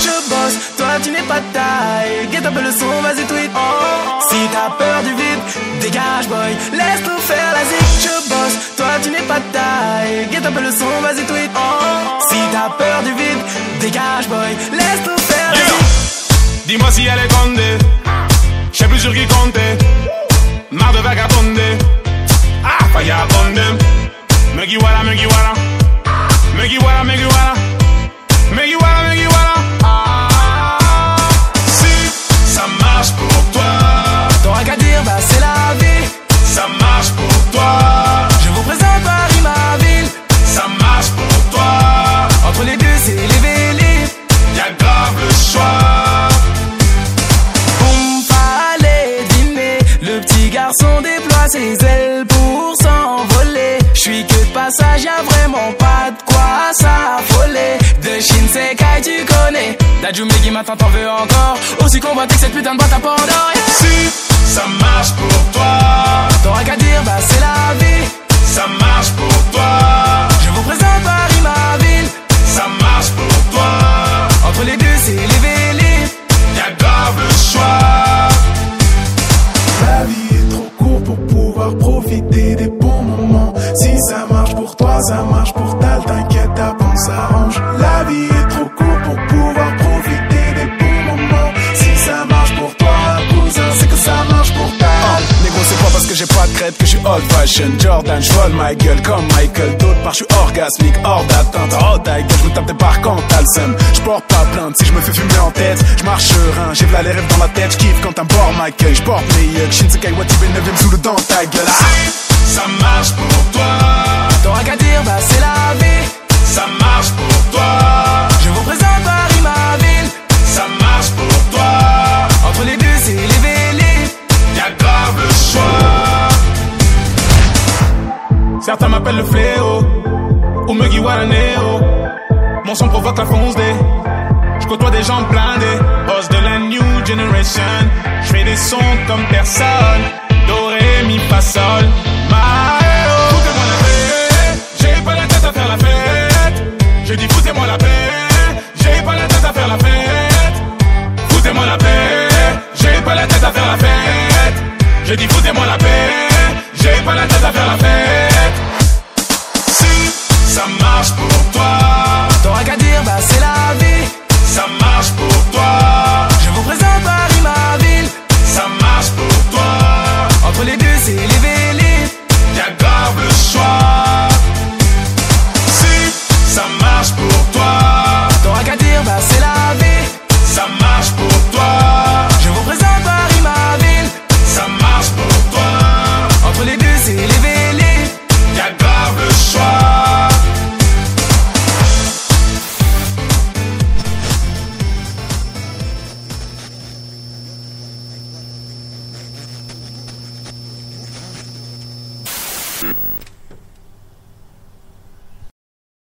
Je bosse, toi tu n'es pas taille. Get un peu le son, vas-y tweet. Si t'as peur du vide, dégage boy, laisse nous faire la zik. Je bosse, toi tu n'es pas taille. Get un peu le son, vas-y tweet. Si t'as peur du vide, dégage boy, laisse nous faire la zik. Dis-moi si elle est condée. Je sais plus sur qui compter. Marre de vagabonder. Dire, bah c'est la vie. ça marche pour toi. Je vous présente Paris, ma ville. Ça marche pour toi. Entre les deux, c'est les vélis. Y'a grave le choix. Boum, fallait dîner. Le petit garçon déploie ses ailes passage, y'a vraiment pas de quoi s'affoler. De Shinsekai, tu connais. Dajumi qui m'attend, t'en veux encore. Aussi convoité cette putain de boîte à Pandore. Si ça marche pour toi, T'auras qu'à dire, bah c'est la vie. ça marche pour toi. Je vous présente Paris, ma ville. Ça marche pour toi. Entre les deux, c'est les vélis. Y'a grave le choix. La vie est trop courte pour pouvoir profiter des ça marche pour tal, t'inquiète, après on s'arrange. La vie est trop courte pour pouvoir profiter des bons moments. Si ça marche pour toi, cousin, c'est que ça marche pour tal. Négro c'est pas parce que j'ai pas de crête que je suis old fashion Jordan, je vole ma gueule comme Michael D'autre part je suis orgasmique, hors d'atteinte. Oh ta gueule, je me tape des barres quand t'as le seum Je porte pas plainte si je me fais fumer en tête. Je marche serein, j'ai v'là les rêves dans la tête. Je kiffe quand un bord m'accueille Je porte mes yucks, Shinsekai Watibé 9ème sous le dent ta gueule. Ah. Ça marche pour toi, Certains m'appellent le fléau, ou me Guiwaraneo. Mon son provoque la fonce des. Je côtoie des gens blindés, boss de la new generation. Je fais des sons comme personne. Doré, mi, fa, sol. Maëo. Foutez-moi la paix, j'ai pas la tête à faire la fête. Je dis foutez-moi la paix, j'ai pas la tête à faire la fête. Foutez-moi la paix, j'ai pas la tête à faire la fête. Je dis foutez-moi la paix, j'ai pas la tête à faire la fête. Si ça you